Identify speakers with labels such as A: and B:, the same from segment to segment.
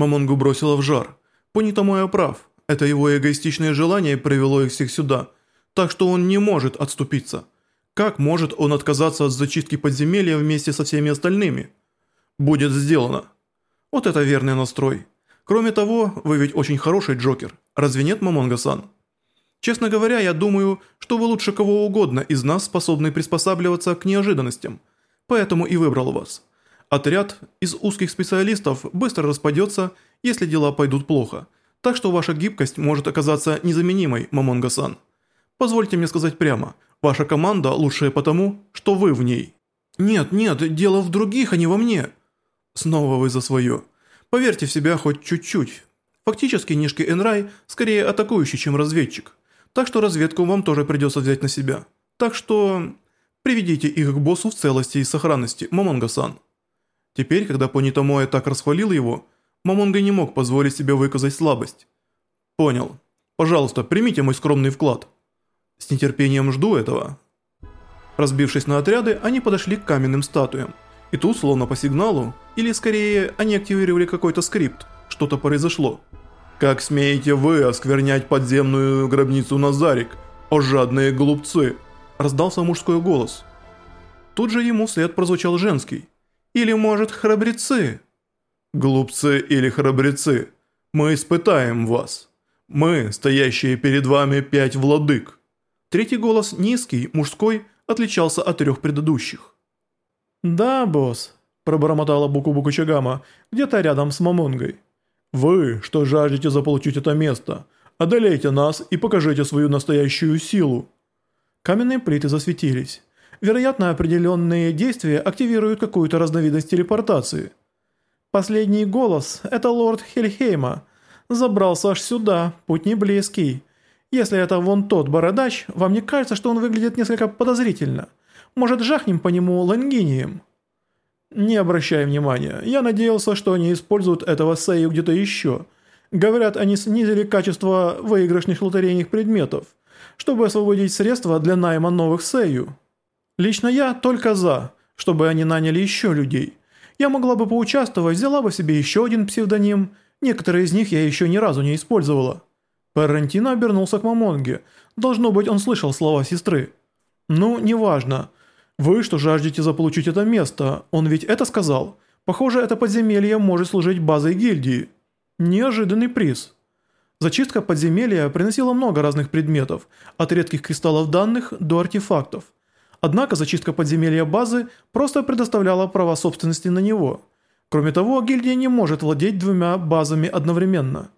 A: Мамонгу бросила в жар. Понитомоя прав. Это его эгоистичное желание привело их всех сюда. Так что он не может отступиться. Как может он отказаться от зачистки подземелья вместе со всеми остальными? Будет сделано. Вот это верный настрой. Кроме того, вы ведь очень хороший Джокер. Разве нет, Мамонга-сан? Честно говоря, я думаю, что вы лучше кого угодно из нас способны приспосабливаться к неожиданностям. Поэтому и выбрал вас. Отряд из узких специалистов быстро распадется, если дела пойдут плохо. Так что ваша гибкость может оказаться незаменимой, Мамонга-сан. Позвольте мне сказать прямо, ваша команда лучшая потому, что вы в ней. Нет, нет, дело в других, а не во мне. Снова вы за свое. Поверьте в себя хоть чуть-чуть. Фактически Нишки Энрай скорее атакующий, чем разведчик. Так что разведку вам тоже придется взять на себя. Так что... Приведите их к боссу в целости и сохранности, Мамонга-сан. Теперь, когда Понитомоэ так расхвалил его, Мамонга не мог позволить себе выказать слабость. «Понял. Пожалуйста, примите мой скромный вклад. С нетерпением жду этого». Разбившись на отряды, они подошли к каменным статуям. И тут, словно по сигналу, или скорее они активировали какой-то скрипт, что-то произошло. «Как смеете вы осквернять подземную гробницу Назарик, о жадные глупцы!» Раздался мужской голос. Тут же ему вслед прозвучал женский. «Или, может, храбрецы?» «Глупцы или храбрецы, мы испытаем вас. Мы, стоящие перед вами пять владык». Третий голос, низкий, мужской, отличался от трех предыдущих.
B: «Да, босс», – пробормотала Буку-Буку Чагама, где-то рядом с Мамонгой. «Вы, что жаждете заполучить это место, одолейте нас и покажите свою настоящую силу». Каменные плиты засветились. Вероятно, определенные действия активируют какую-то разновидность телепортации. Последний голос – это лорд Хельхейма. Забрался аж сюда, путь не близкий. Если это вон тот бородач, вам не кажется, что он выглядит несколько подозрительно? Может, жахнем по нему лангинием?» «Не обращай внимания. Я надеялся, что они используют этого Сею где-то еще. Говорят, они снизили качество выигрышных лотерейных предметов, чтобы освободить средства для найма новых Сею. Лично я только за, чтобы они наняли еще людей. Я могла бы поучаствовать, взяла бы себе еще один псевдоним. Некоторые из них я еще ни разу не использовала». Парентино обернулся к Мамонге. Должно быть, он слышал слова сестры. «Ну, неважно. «Вы что жаждете заполучить это место? Он ведь это сказал. Похоже, это подземелье может служить базой гильдии. Неожиданный приз». Зачистка подземелья приносила много разных предметов, от редких кристаллов данных до артефактов. Однако зачистка подземелья базы просто предоставляла права собственности на него. Кроме того, гильдия не может владеть двумя базами одновременно.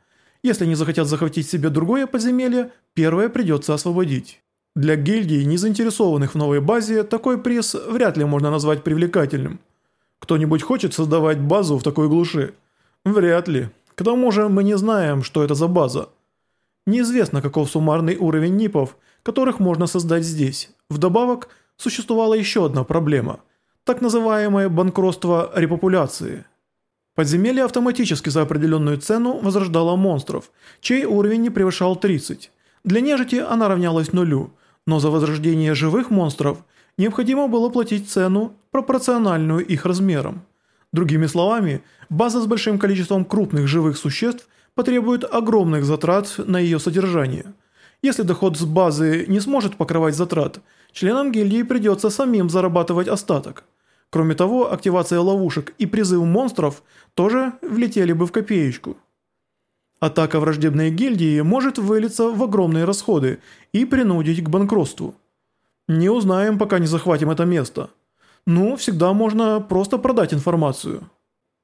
B: Если они захотят захватить себе другое подземелье, первое придется освободить. Для гильдий, не заинтересованных в новой базе, такой приз вряд ли можно назвать привлекательным. Кто-нибудь хочет создавать базу в такой глуши? Вряд ли. К тому же мы не знаем, что это за база. Неизвестно, каков суммарный уровень НИПов, которых можно создать здесь. Вдобавок, существовала еще одна проблема. Так называемое банкротство репопуляции. Подземелье автоматически за определенную цену возрождало монстров, чей уровень не превышал 30. Для нежити она равнялась нулю – но за возрождение живых монстров необходимо было платить цену, пропорциональную их размерам. Другими словами, база с большим количеством крупных живых существ потребует огромных затрат на ее содержание. Если доход с базы не сможет покрывать затрат, членам гильдии придется самим зарабатывать остаток. Кроме того, активация ловушек и призыв монстров тоже влетели бы в копеечку. Атака враждебной гильдии может вылиться в огромные расходы и принудить к банкротству. Не узнаем, пока не захватим это место. Ну, всегда можно просто продать информацию.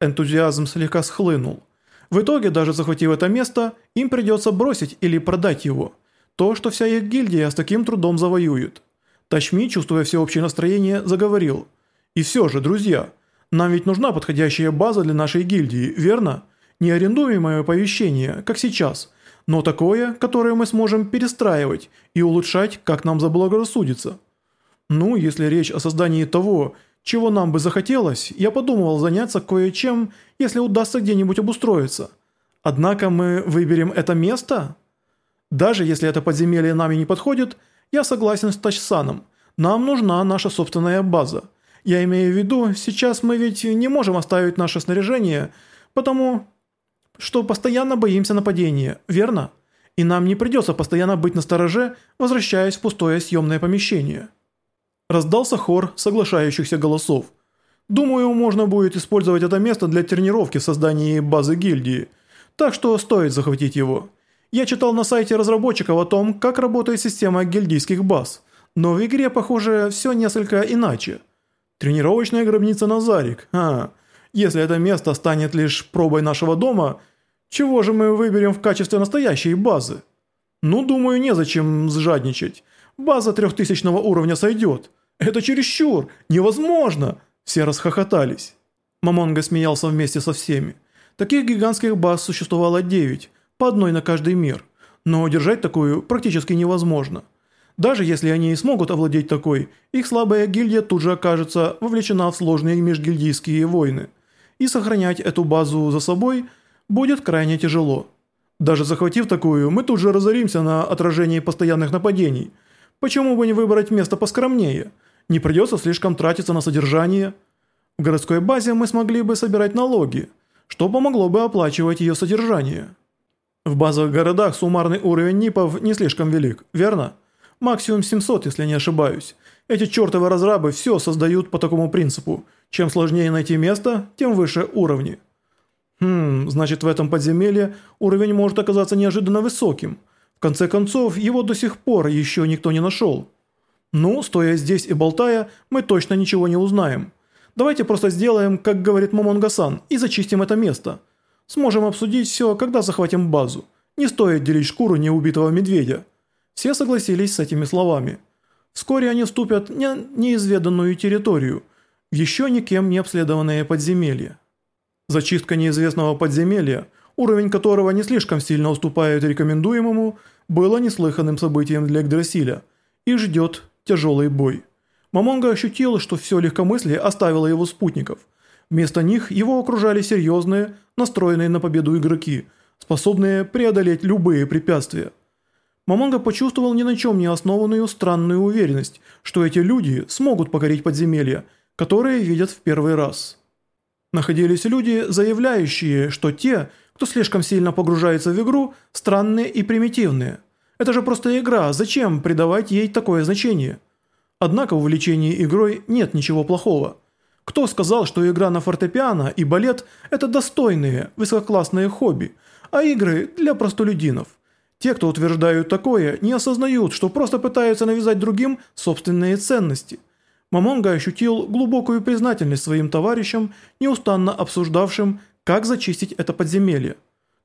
B: Энтузиазм слегка схлынул. В итоге, даже захватив это место, им придется бросить или продать его. То, что вся их гильдия с таким трудом завоюет. Тачми, чувствуя всеобщее настроение, заговорил. «И все же, друзья, нам ведь нужна подходящая база для нашей гильдии, верно?» не арендуемое помещение, как сейчас, но такое, которое мы сможем перестраивать и улучшать, как нам заблагорассудится. Ну, если речь о создании того, чего нам бы захотелось, я подумывал заняться кое-чем, если удастся где-нибудь обустроиться. Однако мы выберем это место? Даже если это подземелье нам и не подходит, я согласен с Тачсаном. Нам нужна наша собственная база. Я имею в виду, сейчас мы ведь не можем оставить наше снаряжение, потому что постоянно боимся нападения, верно? И нам не придется постоянно быть на стороже, возвращаясь в пустое съемное помещение». Раздался хор соглашающихся голосов. «Думаю, можно будет использовать это место для тренировки в создании базы гильдии, так что стоит захватить его. Я читал на сайте разработчиков о том, как работает система гильдийских баз, но в игре, похоже, все несколько иначе. Тренировочная гробница Назарик, а, если это место станет лишь пробой нашего дома, чего же мы выберем в качестве настоящей базы? Ну, думаю, незачем сжадничать. База трехтысячного уровня сойдет. Это чересчур, невозможно. Все расхохотались. Мамонга смеялся вместе со всеми. Таких гигантских баз существовало девять, по одной на каждый мир. Но удержать такую практически невозможно. Даже если они и смогут овладеть такой, их слабая гильдия тут же окажется вовлечена в сложные межгильдийские войны. И сохранять эту базу за собой будет крайне тяжело. Даже захватив такую, мы тут же разоримся на отражении постоянных нападений. Почему бы не выбрать место поскромнее? Не придется слишком тратиться на содержание. В городской базе мы смогли бы собирать налоги, что помогло бы оплачивать ее содержание. В базовых городах суммарный уровень НИПов не слишком велик, верно? Максимум 700, если не ошибаюсь. Эти чертовы разрабы все создают по такому принципу. Чем сложнее найти место, тем выше уровни. Хм, значит в этом подземелье уровень может оказаться неожиданно высоким. В конце концов, его до сих пор еще никто не нашел. Ну, стоя здесь и болтая, мы точно ничего не узнаем. Давайте просто сделаем, как говорит Момонга-сан, и зачистим это место. Сможем обсудить все, когда захватим базу. Не стоит делить шкуру неубитого медведя. Все согласились с этими словами. Вскоре они вступят в неизведанную территорию, еще никем не обследованное подземелье. Зачистка неизвестного подземелья, уровень которого не слишком сильно уступает рекомендуемому, было неслыханным событием для Игдрасиля и ждет тяжелый бой. Мамонга ощутил, что все легкомыслие оставило его спутников. Вместо них его окружали серьезные, настроенные на победу игроки, способные преодолеть любые препятствия. Мамонга почувствовал ни на чем не основанную странную уверенность, что эти люди смогут покорить подземелья, которые видят в первый раз. Находились люди, заявляющие, что те, кто слишком сильно погружается в игру, странные и примитивные. Это же просто игра, зачем придавать ей такое значение? Однако в увлечении игрой нет ничего плохого. Кто сказал, что игра на фортепиано и балет – это достойные, высококлассные хобби, а игры для простолюдинов? Те, кто утверждают такое, не осознают, что просто пытаются навязать другим собственные ценности. Мамонга ощутил глубокую признательность своим товарищам, неустанно обсуждавшим, как зачистить это подземелье.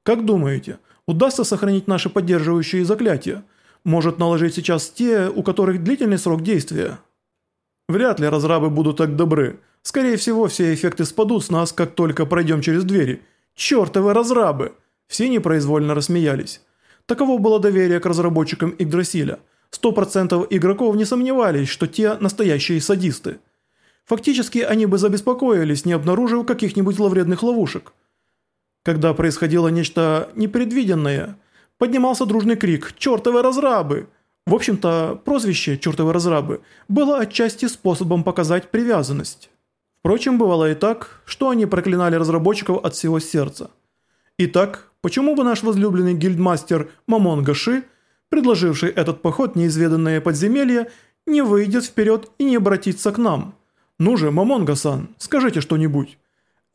B: Как думаете, удастся сохранить наши поддерживающие заклятия? Может наложить сейчас те, у которых длительный срок действия? Вряд ли разрабы будут так добры. Скорее всего, все эффекты спадут с нас, как только пройдем через двери. Чертовы разрабы! Все непроизвольно рассмеялись. Таково было доверие к разработчикам Игдрасиля. 100% игроков не сомневались, что те настоящие садисты. Фактически они бы забеспокоились, не обнаружив каких-нибудь зловредных ловушек. Когда происходило нечто непредвиденное, поднимался дружный крик «Чертовы разрабы!». В общем-то, прозвище «Чертовы разрабы» было отчасти способом показать привязанность. Впрочем, бывало и так, что они проклинали разработчиков от всего сердца. Итак, почему бы наш возлюбленный гильдмастер Мамон Гаши, предложивший этот поход в неизведанное подземелье, не выйдет вперед и не обратится к нам? Ну же, Мамон Гасан, скажите что-нибудь.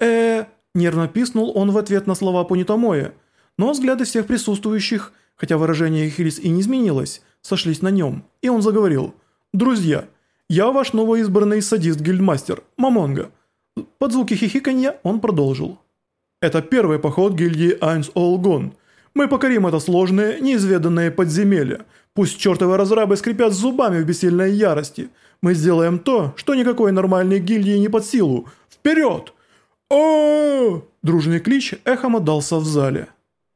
B: э нервно писнул он в ответ на слова Понитомоя, но взгляды всех присутствующих, хотя выражение их лиц и не изменилось, сошлись на нем, и он заговорил. «Друзья, я ваш новоизбранный садист-гильдмастер, Мамонга». Под звуки хихиканья он продолжил. Это первый поход гильдии Айнс Олгон. Мы покорим это сложное, неизведанное подземелье. Пусть чертовы разрабы скрипят зубами в бессильной ярости. Мы сделаем то, что никакой нормальной гильдии не под силу. Вперед! о Дружный клич эхом отдался в зале.